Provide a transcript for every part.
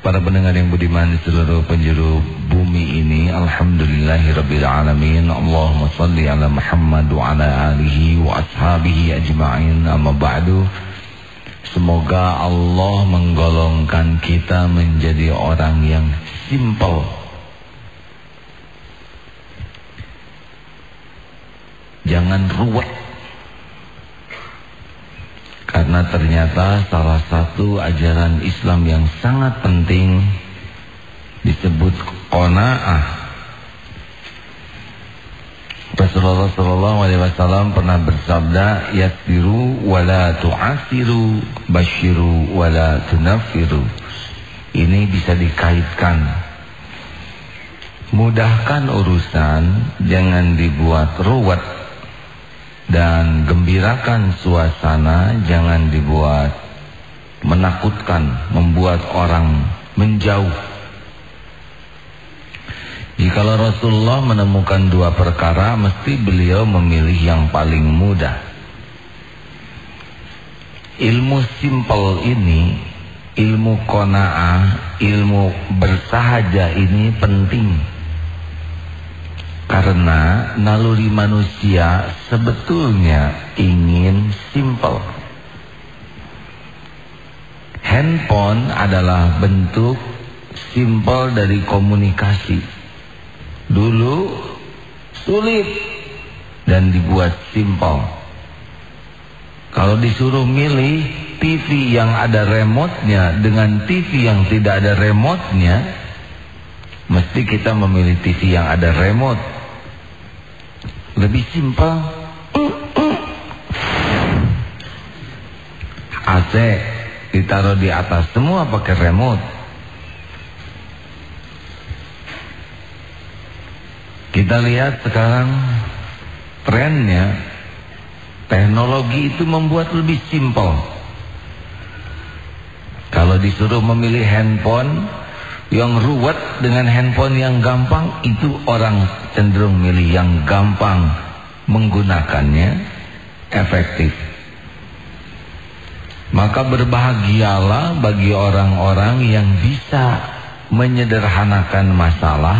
Para pendengar yang budiman di seluruh penjuru bumi ini Alhamdulillahirrabbilalamin Allahumma salli ala Muhammad wa ala alihi wa ashabihi ajma'in. Amma ba'du. Semoga Allah menggolongkan kita menjadi orang yang simple Jangan ruwet karena ternyata salah satu ajaran Islam yang sangat penting disebut qanaah. Rasulullah wasallam pernah bersabda, "Yassiru wa la tu'assiru, basyiru wa la tunaffiru." Ini bisa dikaitkan. Mudahkan urusan, jangan dibuat ruwet dan gembirakan suasana jangan dibuat menakutkan, membuat orang menjauh. Jikalau Rasulullah menemukan dua perkara, mesti beliau memilih yang paling mudah. Ilmu simpel ini, ilmu kona'ah, ilmu bersahaja ini penting. Karena naluri manusia sebetulnya ingin simple. Handphone adalah bentuk simple dari komunikasi. Dulu sulit dan dibuat simple. Kalau disuruh milih TV yang ada remote-nya dengan TV yang tidak ada remote-nya, mesti kita memilih TV yang ada remote lebih simpel. AC ditaruh di atas semua pakai remote. Kita lihat sekarang trennya. Teknologi itu membuat lebih simpel. Kalau disuruh memilih handphone yang ruwet dengan handphone yang gampang itu orang cenderung milih yang gampang menggunakannya efektif. Maka berbahagialah bagi orang-orang yang bisa menyederhanakan masalah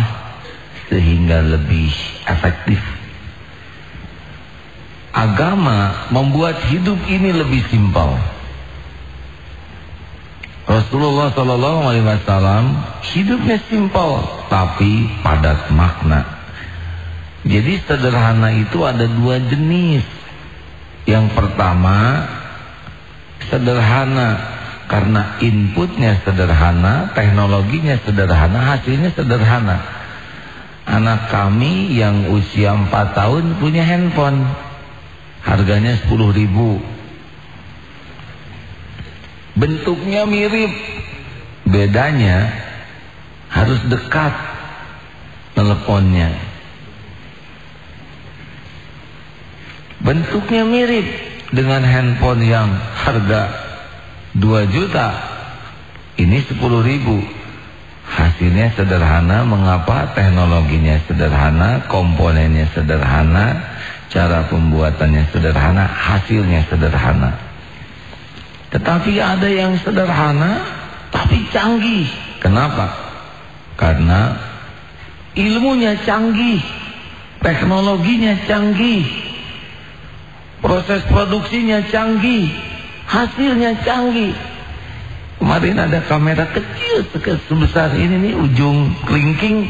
sehingga lebih efektif. Agama membuat hidup ini lebih simpel. Rasulullah Shallallahu Alaihi Wasallam hidupnya simpel tapi padat makna. Jadi sederhana itu ada dua jenis. Yang pertama sederhana karena inputnya sederhana, teknologinya sederhana, hasilnya sederhana. Anak kami yang usia 4 tahun punya handphone. Harganya 10 ribu Bentuknya mirip. Bedanya harus dekat teleponnya. Bentuknya mirip dengan handphone yang harga 2 juta. Ini 10 ribu. Hasilnya sederhana. Mengapa? Teknologinya sederhana, komponennya sederhana, cara pembuatannya sederhana, hasilnya sederhana. Tetapi ada yang sederhana tapi canggih. Kenapa? Karena ilmunya canggih, teknologinya canggih, proses produksinya canggih, hasilnya canggih. Kemarin ada kamera kecil sebesar ini nih ujung kelingking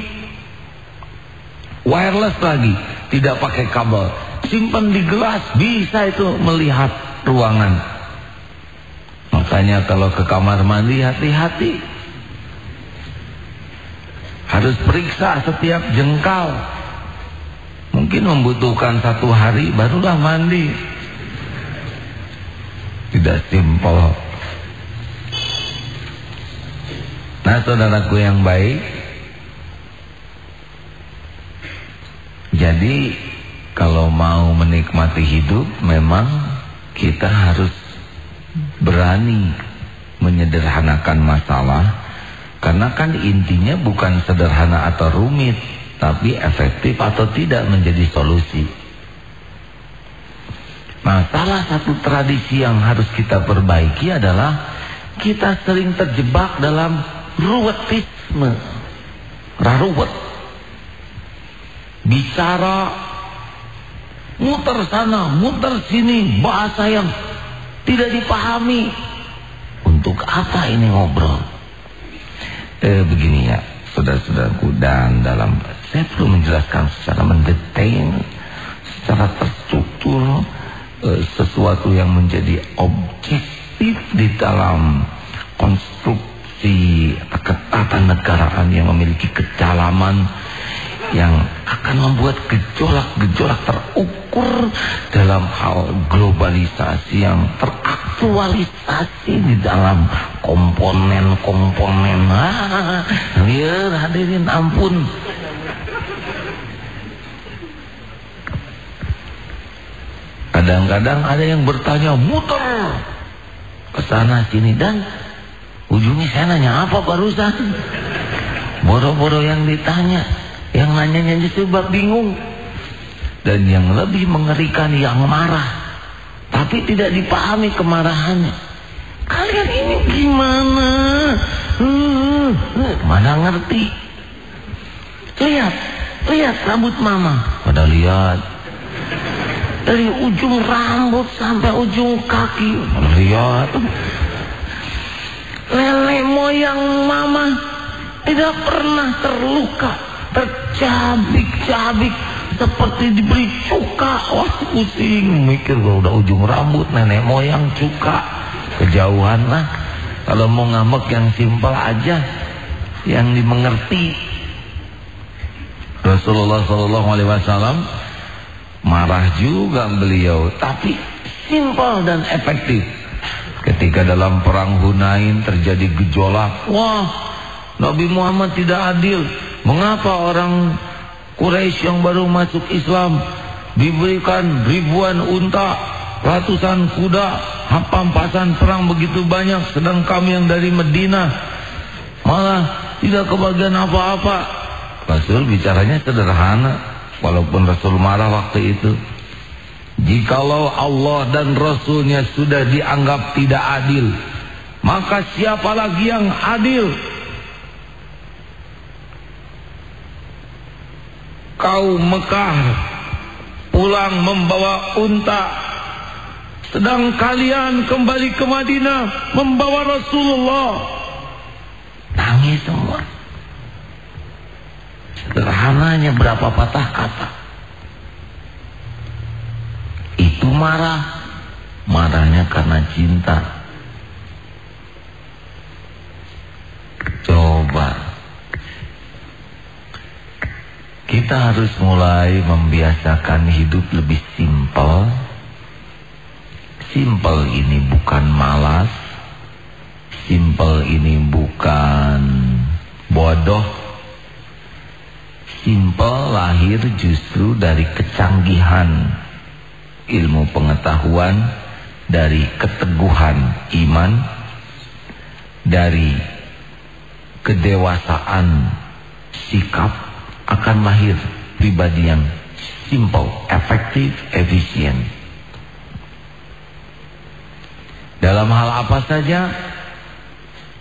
wireless lagi, tidak pakai kabel. Simpan di gelas bisa itu melihat ruangan. Makanya kalau ke kamar mandi hati-hati. Harus periksa setiap jengkal. Mungkin membutuhkan satu hari barulah mandi. Tidak simpel. Nah saudaraku yang baik. Jadi kalau mau menikmati hidup memang kita harus berani menyederhanakan masalah karena kan intinya bukan sederhana atau rumit tapi efektif atau tidak menjadi solusi nah salah satu tradisi yang harus kita perbaiki adalah kita sering terjebak dalam ruwetisme. Raruwet. Bicara muter sana, muter sini, bahasa yang tidak dipahami. Untuk apa ini ngobrol? Eh begini ya, saudara-saudaraku dan dalam saya perlu menjelaskan secara mendetail, secara terstruktur eh, sesuatu yang menjadi objektif di dalam konstruksi ketatanegaraan yang memiliki kedalaman yang akan membuat gejolak-gejolak terukur dalam hal globalisasi yang teraktualisasi di dalam komponen-komponen. Ah, ya hadirin ampun. Kadang-kadang ada yang bertanya muter ke sana sini dan ujungnya saya nanya apa barusan? Boro-boro yang ditanya yang nanyanya justru bab bingung. Dan yang lebih mengerikan yang marah. Tapi tidak dipahami kemarahannya. Kalian ini gimana? Uh, mana ngerti? Lihat, lihat rambut mama. Pada lihat. Dari ujung rambut sampai ujung kaki. Lihat. Lele moyang mama tidak pernah terluka tercabik-cabik seperti diberi cuka. Wah pusing mikir gua udah ujung rambut nenek moyang cuka. Kejauhan lah. Kalau mau ngambek yang simpel aja. Yang dimengerti. Rasulullah Sallallahu Alaihi Wasallam marah juga beliau, tapi simpel dan efektif. Ketika dalam perang Hunain terjadi gejolak, wah Nabi Muhammad tidak adil. Mengapa orang Quraisy yang baru masuk Islam diberikan ribuan unta, ratusan kuda, pampasan perang begitu banyak sedang kami yang dari Medina malah tidak kebagian apa-apa. Rasul bicaranya sederhana walaupun Rasul marah waktu itu. Jikalau Allah dan Rasulnya sudah dianggap tidak adil, maka siapa lagi yang adil? Kaum Mekah pulang membawa unta. Sedang kalian kembali ke Madinah membawa Rasulullah. Nangis semua. Sederhananya berapa patah kata. Itu marah. Marahnya karena cinta. Coba Kita harus mulai membiasakan hidup lebih simpel. Simpel ini bukan malas. Simpel ini bukan bodoh. Simpel lahir justru dari kecanggihan ilmu pengetahuan, dari keteguhan iman, dari kedewasaan sikap akan lahir pribadi yang simple, efektif, efisien. Dalam hal apa saja,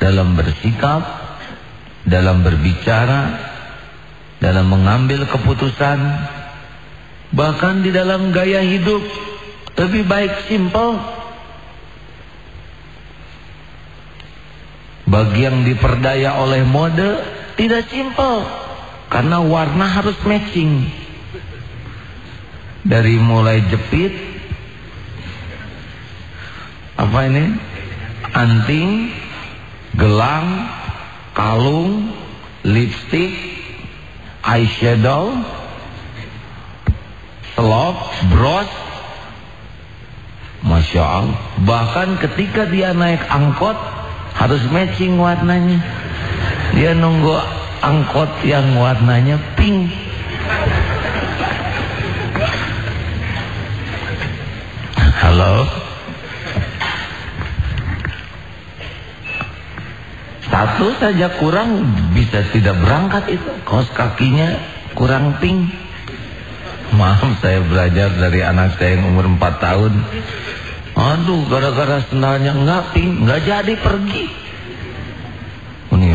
dalam bersikap, dalam berbicara, dalam mengambil keputusan, bahkan di dalam gaya hidup, lebih baik simple. Bagi yang diperdaya oleh mode, tidak simple. Karena warna harus matching. Dari mulai jepit apa ini? Anting, gelang, kalung, lipstick, eyeshadow, selop, bros. Masya Allah. Bahkan ketika dia naik angkot harus matching warnanya. Dia nunggu angkot yang warnanya pink. Halo. Satu saja kurang bisa tidak berangkat itu. Kos kakinya kurang pink. Maaf saya belajar dari anak saya yang umur 4 tahun. Aduh gara-gara sendalnya enggak pink, enggak jadi pergi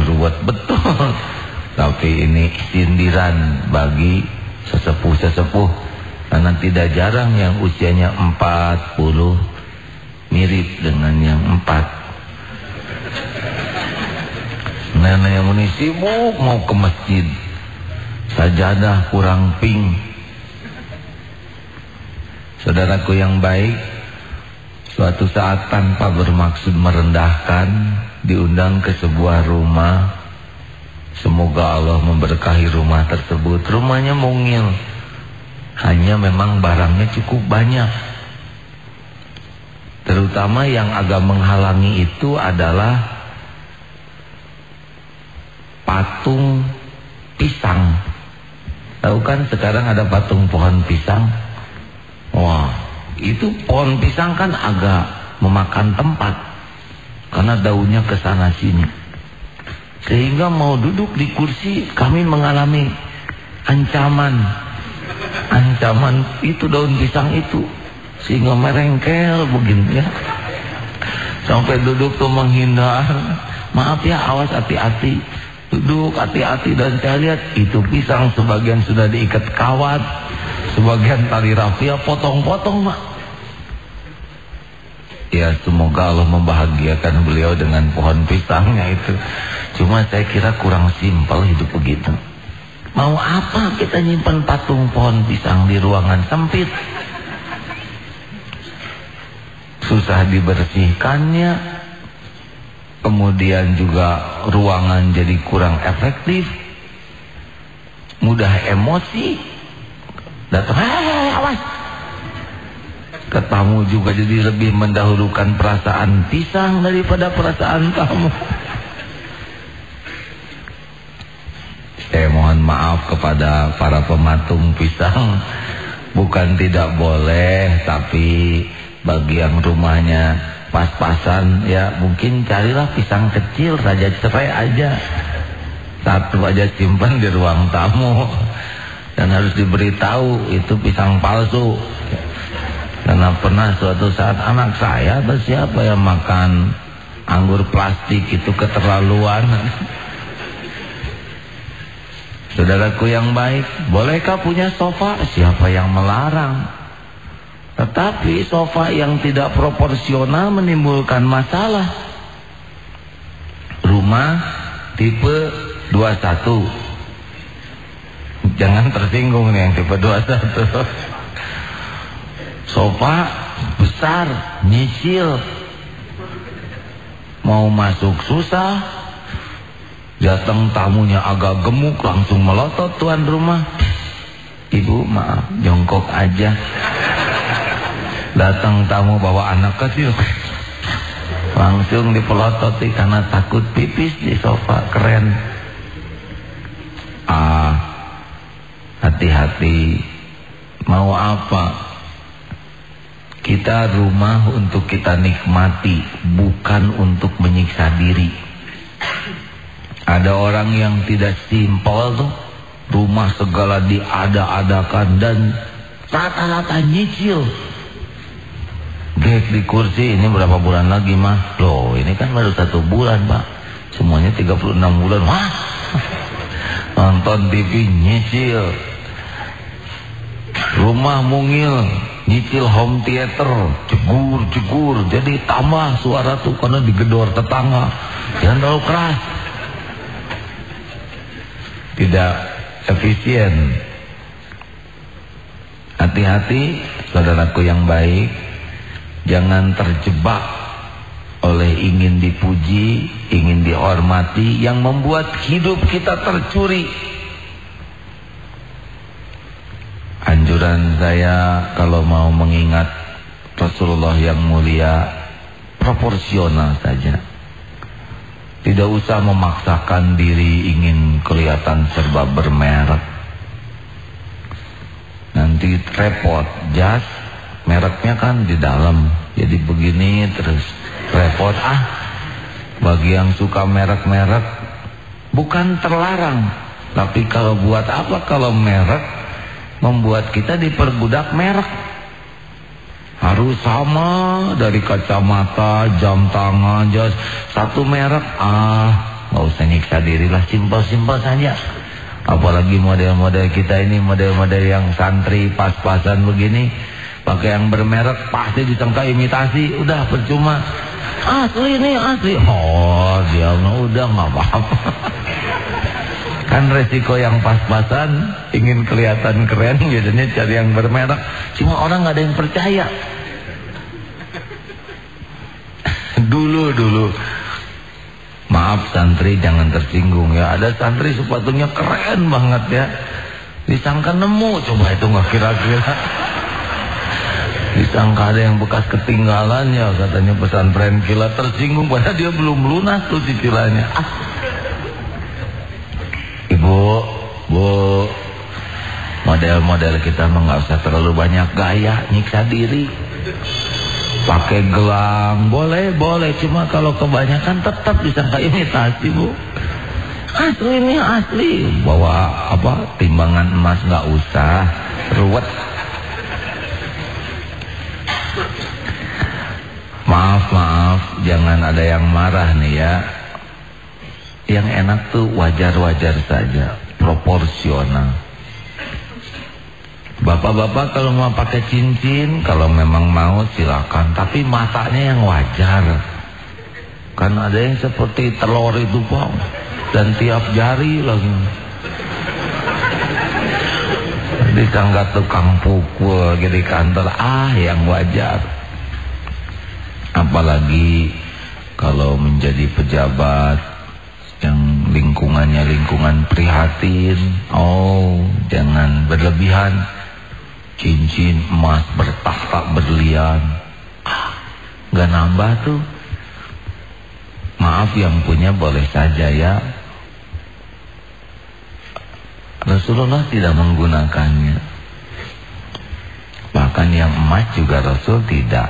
ruwet betul. Tapi ini sindiran bagi sesepuh-sesepuh. Karena tidak jarang yang usianya 40 mirip dengan yang 4. Nenek yang ini sibuk mau ke masjid. Sajadah kurang pink. Saudaraku yang baik, suatu saat tanpa bermaksud merendahkan, diundang ke sebuah rumah Semoga Allah memberkahi rumah tersebut. Rumahnya mungil. Hanya memang barangnya cukup banyak. Terutama yang agak menghalangi itu adalah patung pisang. Tahu kan sekarang ada patung pohon pisang? Wah, itu pohon pisang kan agak memakan tempat. Karena daunnya ke sana sini. Sehingga mau duduk di kursi kami mengalami ancaman. Ancaman itu daun pisang itu. Sehingga merengkel begini ya. Sampai duduk tuh menghindar. Maaf ya awas hati-hati. Duduk hati-hati dan saya lihat itu pisang sebagian sudah diikat kawat. Sebagian tali rafia potong-potong mak. Ya semoga Allah membahagiakan beliau dengan pohon pisangnya itu. Cuma saya kira kurang simpel hidup begitu. Mau apa kita nyimpan patung pohon pisang di ruangan sempit? Susah dibersihkannya. Kemudian juga ruangan jadi kurang efektif. Mudah emosi. Datang, awas. Ketamu juga jadi lebih mendahulukan perasaan pisang daripada perasaan kamu. Saya mohon maaf kepada para pematung pisang. Bukan tidak boleh Tapi bagi yang rumahnya pas-pasan Ya mungkin carilah pisang kecil saja cerai aja. Satu aja simpan di ruang tamu. Dan harus diberitahu Itu pisang palsu Karena pernah suatu saat anak saya Atau siapa yang makan Anggur plastik itu keterlaluan Saudaraku yang baik, bolehkah punya sofa? Siapa yang melarang? Tetapi sofa yang tidak proporsional menimbulkan masalah. Rumah tipe 21. Jangan tersinggung nih yang tipe 21. Sofa besar, nyicil. Mau masuk susah, Datang tamunya agak gemuk langsung melotot tuan rumah. Ibu maaf jongkok aja. Datang tamu bawa anak kecil. Langsung dipelototi karena takut pipis di sofa keren. Ah, hati-hati. Mau apa? Kita rumah untuk kita nikmati, bukan untuk menyiksa diri. Ada orang yang tidak simpel tuh. Rumah segala diada-adakan dan rata-rata nyicil. Gek di kursi ini berapa bulan lagi mah? Loh ini kan baru satu bulan pak. Semuanya 36 bulan. Wah. Nonton TV nyicil. Rumah mungil. Nyicil home theater. Jegur-jegur. Jadi tambah suara tuh karena digedor tetangga. Jangan terlalu keras tidak efisien. Hati-hati saudaraku yang baik, jangan terjebak oleh ingin dipuji, ingin dihormati yang membuat hidup kita tercuri. Anjuran saya kalau mau mengingat Rasulullah yang mulia proporsional saja. Tidak usah memaksakan diri ingin kelihatan serba bermerek. Nanti repot. Jas mereknya kan di dalam. Jadi begini terus repot. Ah, bagi yang suka merek-merek bukan terlarang. Tapi kalau buat apa kalau merek membuat kita diperbudak merek. Harus sama dari kacamata, jam tangan, jas satu merek. Ah, nggak usah nyiksa diri lah simpel-simpel saja apalagi model-model kita ini model-model yang santri pas-pasan begini pakai yang bermerek pasti disangka imitasi udah percuma asli ini asli oh dia udah nggak apa-apa kan resiko yang pas-pasan ingin kelihatan keren biasanya cari yang bermerek. Cuma orang nggak ada yang percaya. Dulu dulu. Maaf santri jangan tersinggung ya. Ada santri sepatunya keren banget ya. Disangka nemu coba itu nggak kira-kira. Disangka ada yang bekas ketinggalannya katanya pesantren kilat tersinggung. Padahal dia belum lunas tuh cicilannya Ibu, Bu, model-model kita mah nggak usah terlalu banyak gaya, nyiksa diri. Pakai gelang, boleh, boleh. Cuma kalau kebanyakan tetap disangka imitasi, Bu. Asli ini asli. Bawa apa? Timbangan emas nggak usah. Ruwet. Maaf, maaf. Jangan ada yang marah nih ya yang enak tuh wajar-wajar saja, proporsional. Bapak-bapak kalau mau pakai cincin, kalau memang mau silakan, tapi matanya yang wajar. Kan ada yang seperti telur itu, Pak. Dan tiap jari lagi. Disangka tukang pukul jadi kantor, ah yang wajar. Apalagi kalau menjadi pejabat yang lingkungannya lingkungan prihatin. Oh jangan berlebihan. Cincin emas bertahta berlian. Ah, gak nambah tuh. Maaf yang punya boleh saja ya. Rasulullah tidak menggunakannya. Bahkan yang emas juga Rasul tidak.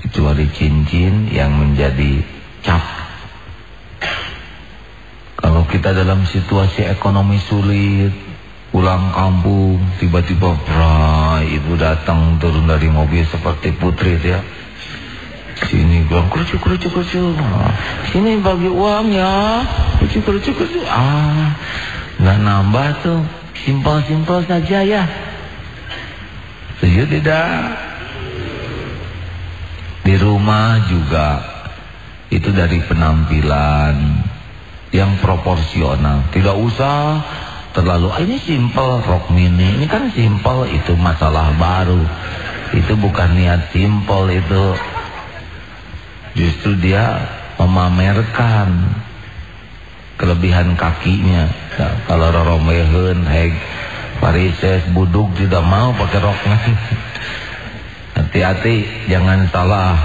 Kecuali cincin yang menjadi cap kita dalam situasi ekonomi sulit, pulang kampung, tiba-tiba bray, ibu datang turun dari mobil seperti putri ya. Sini bilang kerucuk kerucuk kerucuk. Sini bagi uang ya. Kerucuk kerucuk kerucuk. Ah, nggak nambah tuh. Simpel-simpel saja ya. Setuju tidak? Di rumah juga itu dari penampilan yang proporsional. Tidak usah terlalu ah, ini simple rok mini. Ini kan simple itu masalah baru. Itu bukan niat simple itu. Justru dia memamerkan kelebihan kakinya. Nah, kalau roromehen heg parises buduk tidak mau pakai roknya. Hati-hati jangan salah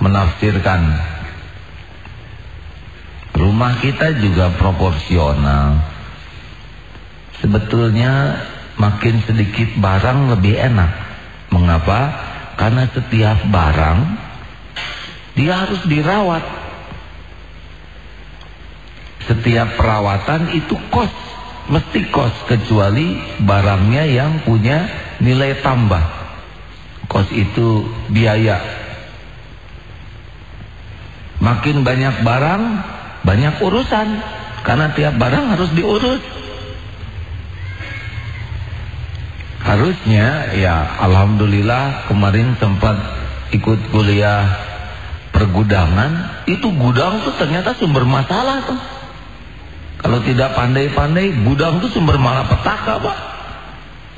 menafsirkan Rumah kita juga proporsional. Sebetulnya makin sedikit barang lebih enak. Mengapa? Karena setiap barang dia harus dirawat. Setiap perawatan itu kos, mesti kos kecuali barangnya yang punya nilai tambah. Kos itu biaya. Makin banyak barang, banyak urusan karena tiap barang harus diurus. Harusnya ya alhamdulillah kemarin sempat ikut kuliah pergudangan, itu gudang tuh ternyata sumber masalah tuh. Kalau tidak pandai-pandai, gudang tuh sumber malapetaka, Pak.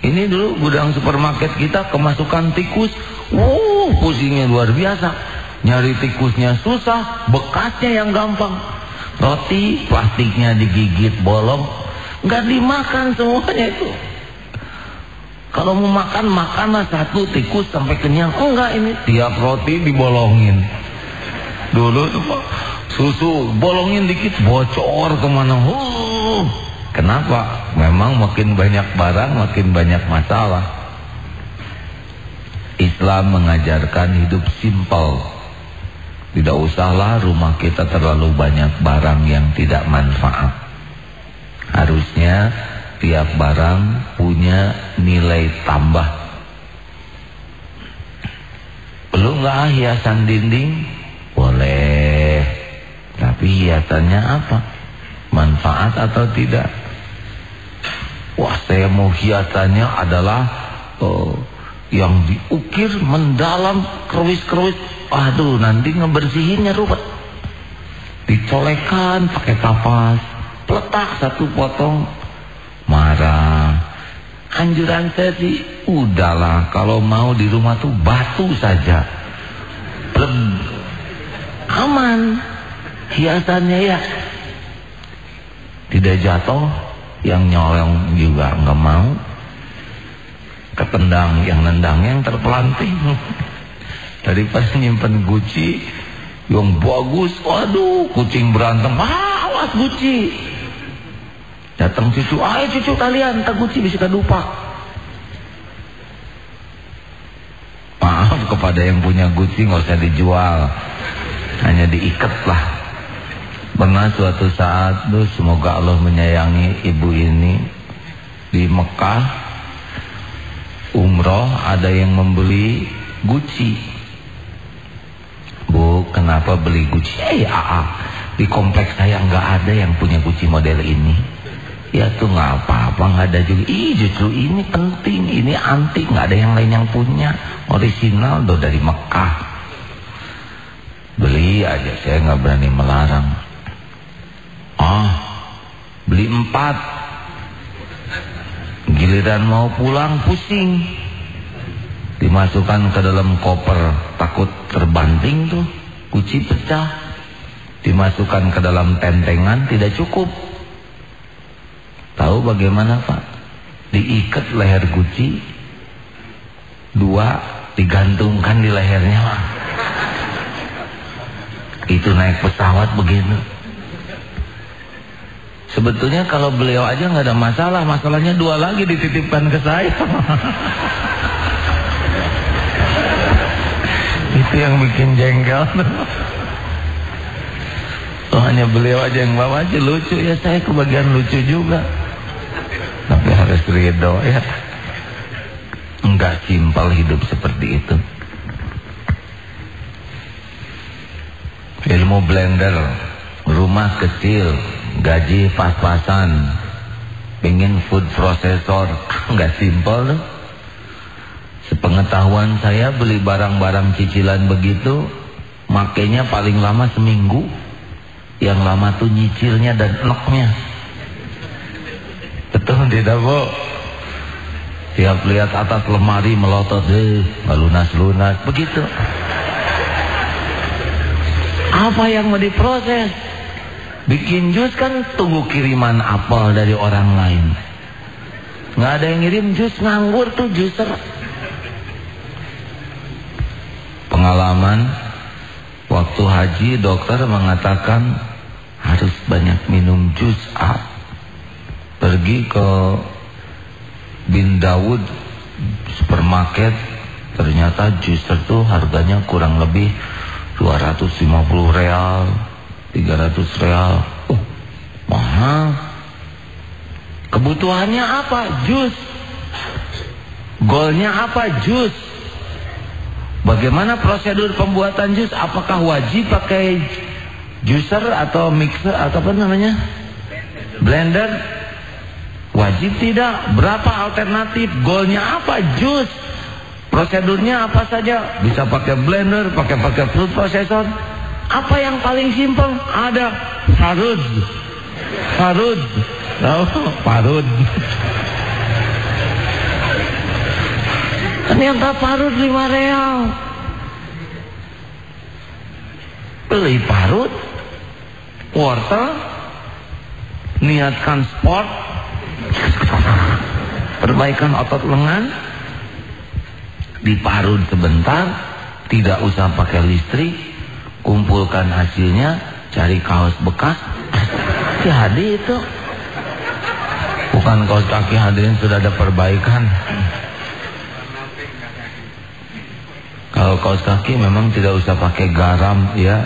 Ini dulu gudang supermarket kita kemasukan tikus. Wow, pusingnya luar biasa. Nyari tikusnya susah, bekasnya yang gampang. Roti plastiknya digigit bolong, nggak dimakan semuanya itu. Kalau mau makan makanlah satu tikus sampai kenyang. Enggak ini tiap roti dibolongin. Dulu tuh susu bolongin dikit bocor ke mana. Huh. Kenapa? Memang makin banyak barang makin banyak masalah. Islam mengajarkan hidup simpel tidak usahlah rumah kita terlalu banyak barang yang tidak manfaat. Harusnya tiap barang punya nilai tambah. Perlu nggak hiasan dinding? Boleh. Tapi hiasannya apa? Manfaat atau tidak? Wah saya mau hiasannya adalah uh, yang diukir mendalam kerwis-kerwis. Aduh nanti ngebersihinnya ruwet. Dicolekan pakai kapas, peletak satu potong, marah. Anjuran saya sih, udahlah kalau mau di rumah tuh batu saja. Plem. Aman. Hiasannya ya. Tidak jatuh, yang nyolong juga nggak mau. Ketendang yang nendang yang terpelanting. Daripada nyimpen Gucci yang bagus, waduh kucing berantem, awas Gucci. Datang cucu, ayo cucu kalian, tak guci bisa kadupak. Maaf kepada yang punya guci nggak usah dijual, hanya diikat lah. Pernah suatu saat, tuh semoga Allah menyayangi ibu ini di Mekah, umroh ada yang membeli guci. Bu, kenapa beli guci? Eh, ah, di kompleks saya nggak ada yang punya guci model ini. Ya tuh nggak apa-apa nggak ada juga. Ih justru ini penting, ini antik nggak ada yang lain yang punya. Original do dari Mekah. Beli aja saya nggak berani melarang. Oh beli empat. Giliran mau pulang pusing. Dimasukkan ke dalam koper takut terbanting tuh. Kunci pecah. Dimasukkan ke dalam tentengan tidak cukup Tahu bagaimana Pak? Diikat leher Guci, dua digantungkan di lehernya Pak. Itu naik pesawat begitu. Sebetulnya kalau beliau aja nggak ada masalah, masalahnya dua lagi dititipkan ke saya. Itu yang bikin jengkel. Oh, hanya beliau aja yang bawa aja lucu ya saya kebagian lucu juga. Tapi harus ridho ya. Enggak simpel hidup seperti itu. Ilmu blender, rumah kecil, gaji pas-pasan, pengen food processor, enggak simpel loh. Sepengetahuan saya beli barang-barang cicilan begitu, makainya paling lama seminggu. Yang lama tuh nyicilnya dan enaknya. Betul tidak bu? Tiap lihat atas lemari melotot deh, lunas-lunas, begitu. Apa yang mau diproses? Bikin jus kan tunggu kiriman apel dari orang lain. Nggak ada yang ngirim jus nganggur tuh juser. Pengalaman waktu haji dokter mengatakan harus banyak minum jus A pergi ke Bin Dawud supermarket ternyata jus itu harganya kurang lebih 250 real 300 real oh mahal kebutuhannya apa jus golnya apa jus bagaimana prosedur pembuatan jus apakah wajib pakai juicer atau mixer atau apa namanya blender Wajib tidak? Berapa alternatif? Golnya apa? Jus. Prosedurnya apa saja? Bisa pakai blender, pakai pakai fruit processor. Apa yang paling simpel? Ada parud. Parud. Tahu? Parud. Ternyata parut lima real. Beli parut, wortel, niatkan sport, perbaikan otot lengan diparut sebentar tidak usah pakai listrik kumpulkan hasilnya cari kaos bekas. Jadi itu. Bukan kaos kaki hadirin sudah ada perbaikan. Kalau kaos kaki memang tidak usah pakai garam ya.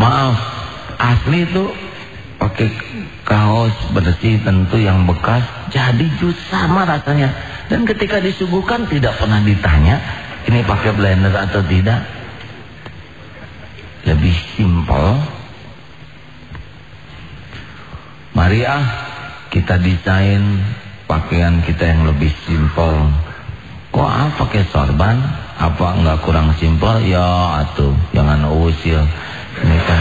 Maaf asli itu pakai kaos bersih tentu yang bekas jadi jus sama rasanya. Dan ketika disuguhkan tidak pernah ditanya ini pakai blender atau tidak lebih simpel. Mari ah kita desain pakaian kita yang lebih simpel. Kok ah pakai sorban? Apa enggak kurang simpel? Ya atuh, jangan usil. Ini kan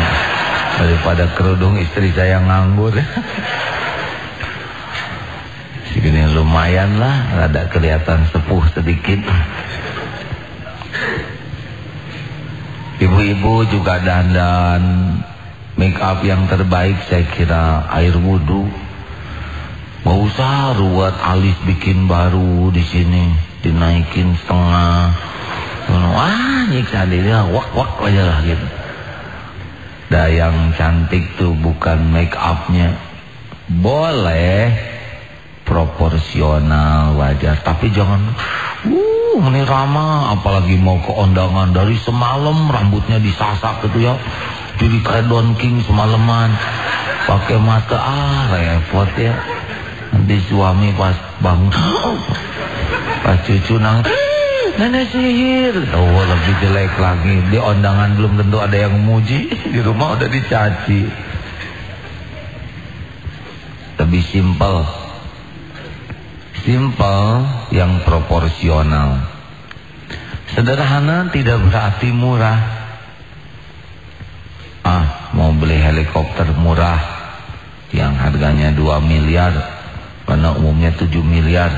daripada kerudung istri saya nganggur. Segini lumayan lah, rada kelihatan sepuh sedikit. Ibu-ibu juga dandan make up yang terbaik saya kira air wudhu. Gak usah ruwet alis bikin baru di sini, dinaikin setengah. Wah, nyiksa dia wak wak aja lah gitu. Dah yang cantik tuh bukan make upnya, boleh proporsional wajar tapi jangan uh ini ramah apalagi mau ke undangan dari semalam rambutnya disasak gitu ya. Jadi kayak Don King semalaman. Pakai mata ah repot ya. Nanti suami pas bangun pas cucu nang nenek sihir. Oh lebih jelek lagi. Di undangan belum tentu ada yang memuji di rumah udah dicaci. Lebih simpel Simple yang proporsional. Sederhana tidak berarti murah. Ah, mau beli helikopter murah yang harganya 2 miliar karena umumnya 7 miliar.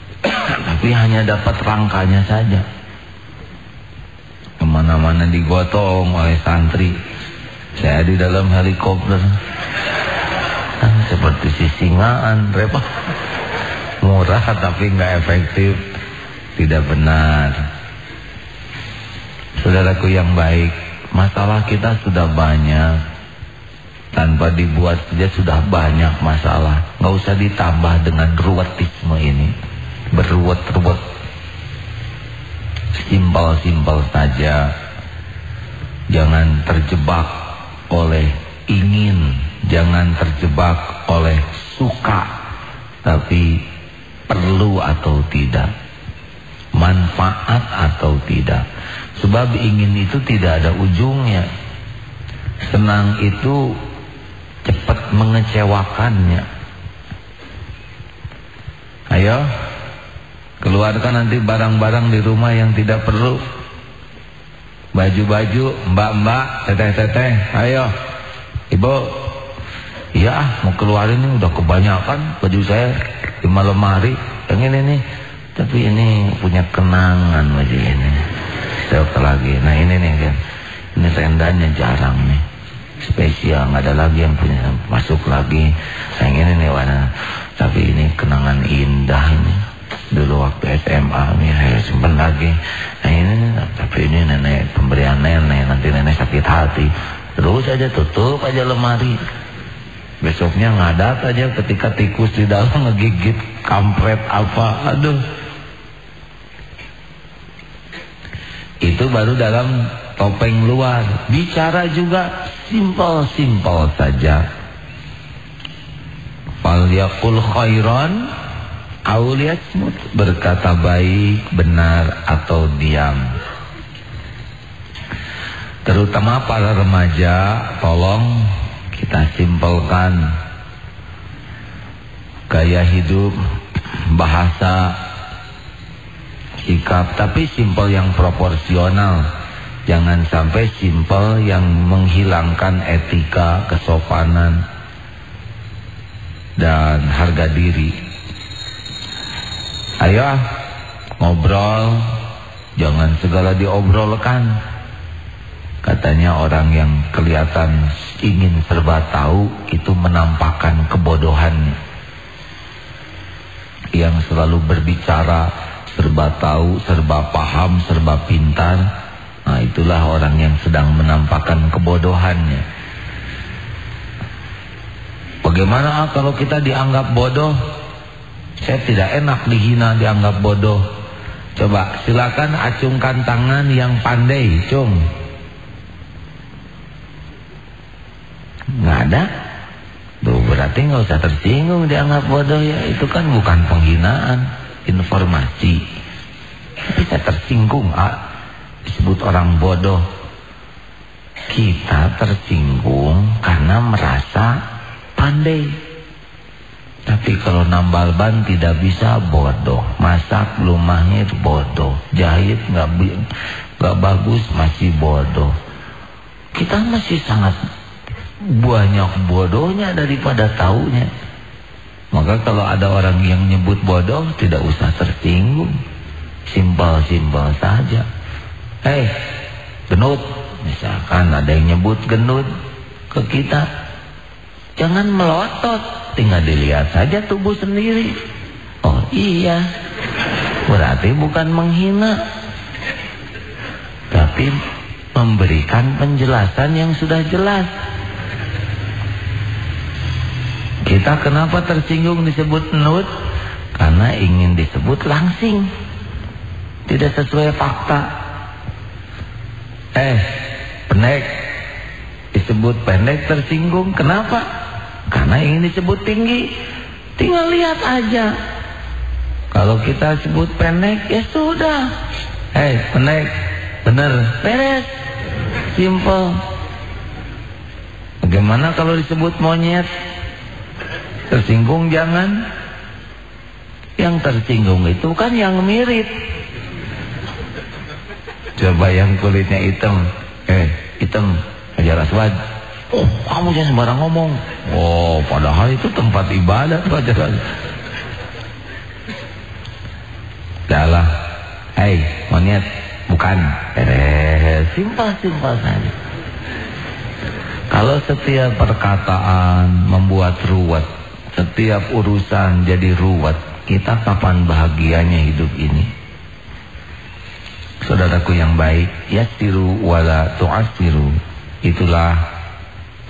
Tapi hanya dapat rangkanya saja. Ke mana-mana digotong oleh santri. Saya di dalam helikopter. Kan seperti sisingaan, repot murah tapi nggak efektif tidak benar. Saudaraku yang baik masalah kita sudah banyak. Tanpa dibuat saja sudah banyak masalah. Nggak usah ditambah dengan ruwetisme ini. Beruwet-ruwet simpel-simpel saja. Jangan terjebak oleh ingin. Jangan terjebak oleh suka. Tapi perlu atau tidak manfaat atau tidak. Sebab ingin itu tidak ada ujungnya. Senang itu cepat mengecewakannya. Ayo keluarkan nanti barang-barang di rumah yang tidak perlu. Baju-baju mbak-mbak teteh-teteh. Ayo ibu. Iya mau keluarin ini udah kebanyakan baju saya di malam hari yang ini tapi ini punya kenangan baju ini. Stok lagi. Nah ini nih kan. Ini tendanya jarang nih. Spesial nggak ada lagi yang punya masuk lagi. Yang ini nih warna tapi ini kenangan indah ini. Dulu waktu SMA nih saya simpan lagi. Nah ini tapi ini nenek pemberian nenek. Nanti nenek sakit hati. Terus aja tutup aja lemari Besoknya ngadat aja ketika tikus di dalam ngegigit kampret apa. Aduh. Itu baru dalam topeng luar. Bicara juga simpel-simpel saja. Fal yakul khairan auliyasmut berkata baik, benar atau diam. Terutama para remaja, tolong kita simpelkan gaya hidup, bahasa, sikap, tapi simpel yang proporsional. Jangan sampai simpel yang menghilangkan etika, kesopanan, dan harga diri. Ayo ngobrol, jangan segala diobrolkan. Katanya orang yang kelihatan ingin serba tahu itu menampakkan kebodohan. Yang selalu berbicara serba tahu, serba paham, serba pintar. Nah itulah orang yang sedang menampakkan kebodohannya. Bagaimana kalau kita dianggap bodoh? Saya tidak enak dihina dianggap bodoh. Coba silakan acungkan tangan yang pandai, cung. Nggak ada. Tuh berarti nggak usah tersinggung dianggap bodoh ya. Itu kan bukan penghinaan Informasi. Bisa tersinggung ah, Disebut orang bodoh. Kita tersinggung karena merasa pandai. Tapi kalau nambal ban tidak bisa bodoh, masak rumahnya itu bodoh, jahit nggak bagus masih bodoh. Kita masih sangat banyak bodohnya daripada taunya. Maka kalau ada orang yang nyebut bodoh tidak usah tersinggung, simpel-simpel saja. Hei, genut, misalkan ada yang nyebut genut ke kita, jangan melotot tinggal dilihat saja tubuh sendiri. Oh iya, berarti bukan menghina, tapi memberikan penjelasan yang sudah jelas. Kita kenapa tersinggung disebut nut? Karena ingin disebut langsing. Tidak sesuai fakta. Eh, pendek. Disebut pendek tersinggung. Kenapa? Karena ingin disebut tinggi, tinggal lihat aja. Kalau kita sebut pendek, ya sudah. Hei, pendek, benar, beres, simple. Bagaimana kalau disebut monyet? Tersinggung jangan. Yang tersinggung itu kan yang mirip. Coba yang kulitnya hitam. Eh, hitam. Ajar aswad. Oh, kamu jangan sembarang ngomong. Oh, padahal itu tempat ibadat pelajaran. Dalah. Hei, monyet. Bukan. Eh, simpel-simpel saja. Kalau setiap perkataan membuat ruwet, setiap urusan jadi ruwet, kita kapan bahagianya hidup ini? Saudaraku yang baik, yastiru wala tu'asiru. Itulah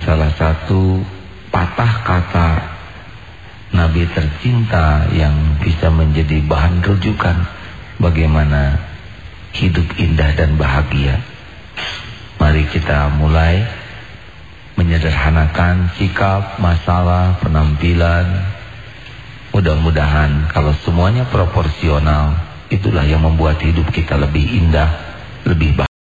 salah satu patah kata Nabi tercinta yang bisa menjadi bahan rujukan bagaimana hidup indah dan bahagia. Mari kita mulai menyederhanakan sikap, masalah, penampilan. Mudah-mudahan kalau semuanya proporsional, itulah yang membuat hidup kita lebih indah, lebih bahagia.